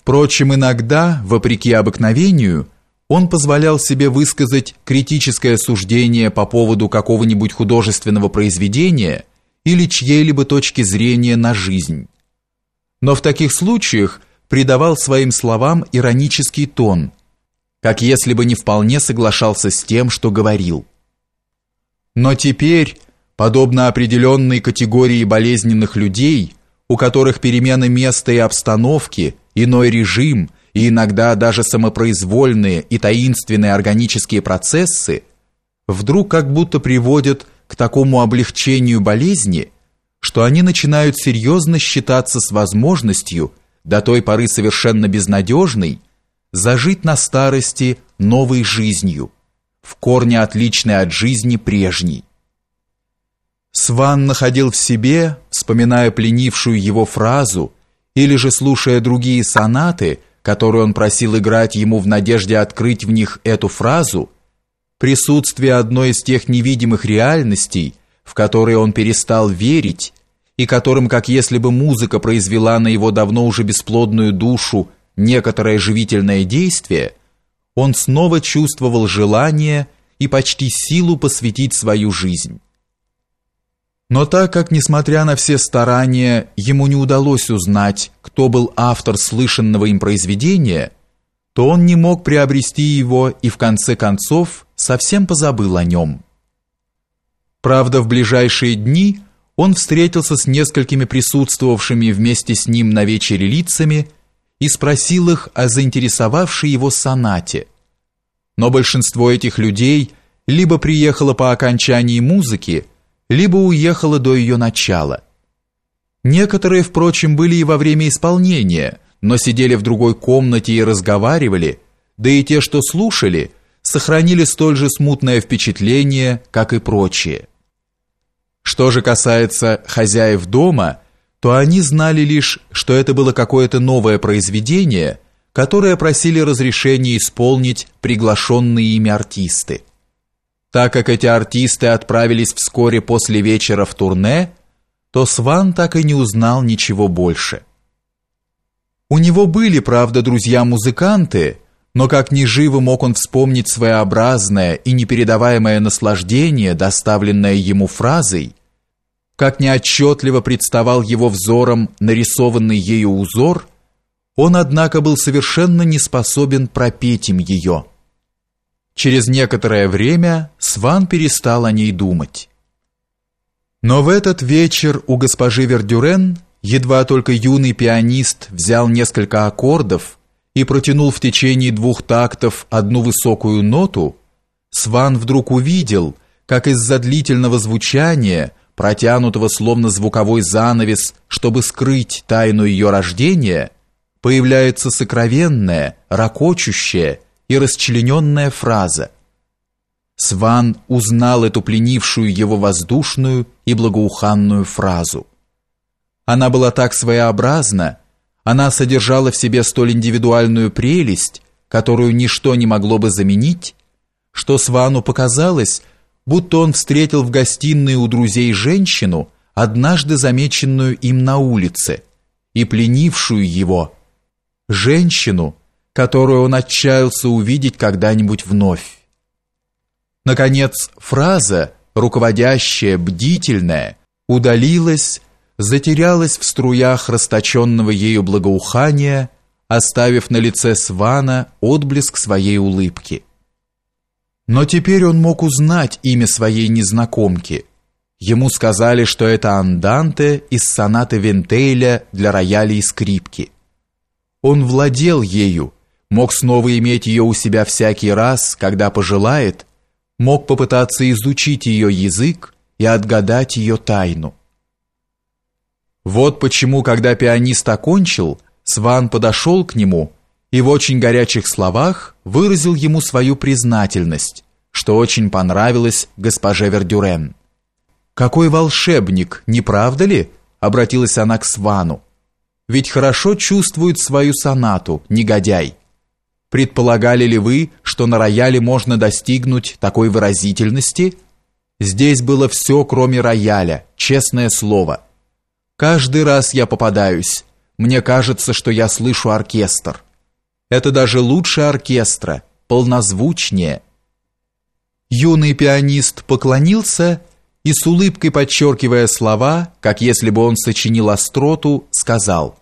Впрочем, иногда, вопреки обыкновению, он позволял себе высказать критическое суждение по поводу какого-нибудь художественного произведения или чьей-либо точки зрения на жизнь. Но в таких случаях придавал своим словам иронический тон, как если бы не вполне соглашался с тем, что говорил. Но теперь, подобно определенной категории болезненных людей, у которых перемена места и обстановки, иной режим и иногда даже самопроизвольные и таинственные органические процессы, вдруг как будто приводят к такому облегчению болезни, что они начинают серьезно считаться с возможностью, до той поры совершенно безнадежной, зажить на старости новой жизнью, в корне отличной от жизни прежней. Сван находил в себе, вспоминая пленившую его фразу или же слушая другие сонаты, которые он просил играть ему в надежде открыть в них эту фразу, присутствие одной из тех невидимых реальностей, в которые он перестал верить и которым, как если бы музыка произвела на его давно уже бесплодную душу некоторое живительное действие, он снова чувствовал желание и почти силу посвятить свою жизнь. Но так как, несмотря на все старания, ему не удалось узнать, кто был автор слышанного им произведения, то он не мог приобрести его и в конце концов совсем позабыл о нем. Правда, в ближайшие дни он встретился с несколькими присутствовавшими вместе с ним на вечере лицами и спросил их о заинтересовавшей его сонате. Но большинство этих людей либо приехало по окончании музыки, либо уехала до ее начала. Некоторые, впрочем, были и во время исполнения, но сидели в другой комнате и разговаривали, да и те, что слушали, сохранили столь же смутное впечатление, как и прочие. Что же касается хозяев дома, то они знали лишь, что это было какое-то новое произведение, которое просили разрешения исполнить приглашенные ими артисты. Так как эти артисты отправились вскоре после вечера в турне, то Сван так и не узнал ничего больше. У него были, правда, друзья-музыканты, но как ни живо мог он вспомнить своеобразное и непередаваемое наслаждение, доставленное ему фразой, как неотчетливо представал его взором нарисованный ею узор, он, однако, был совершенно не способен пропеть им ее. Через некоторое время Сван перестал о ней думать. Но в этот вечер у госпожи Вердюрен едва только юный пианист взял несколько аккордов и протянул в течение двух тактов одну высокую ноту, Сван вдруг увидел, как из-за длительного звучания, протянутого словно звуковой занавес, чтобы скрыть тайну ее рождения, появляется сокровенное, ракочущее, и расчлененная фраза. Сван узнал эту пленившую его воздушную и благоуханную фразу. Она была так своеобразна, она содержала в себе столь индивидуальную прелесть, которую ничто не могло бы заменить, что Свану показалось, будто он встретил в гостиной у друзей женщину, однажды замеченную им на улице, и пленившую его, женщину, которую он отчаялся увидеть когда-нибудь вновь. Наконец, фраза, руководящая, бдительная, удалилась, затерялась в струях расточенного ею благоухания, оставив на лице Свана отблеск своей улыбки. Но теперь он мог узнать имя своей незнакомки. Ему сказали, что это анданте из сонаты Вентейля для рояля и скрипки. Он владел ею, мог снова иметь ее у себя всякий раз, когда пожелает, мог попытаться изучить ее язык и отгадать ее тайну. Вот почему, когда пианист окончил, Сван подошел к нему и в очень горячих словах выразил ему свою признательность, что очень понравилось госпоже Вердюрен. «Какой волшебник, не правда ли?» — обратилась она к Свану. «Ведь хорошо чувствует свою сонату, негодяй». Предполагали ли вы, что на рояле можно достигнуть такой выразительности? Здесь было все, кроме рояля, честное слово. Каждый раз я попадаюсь, Мне кажется, что я слышу оркестр. Это даже лучше оркестра, полнозвучнее. Юный пианист поклонился и с улыбкой подчеркивая слова, как если бы он сочинил остроту, сказал: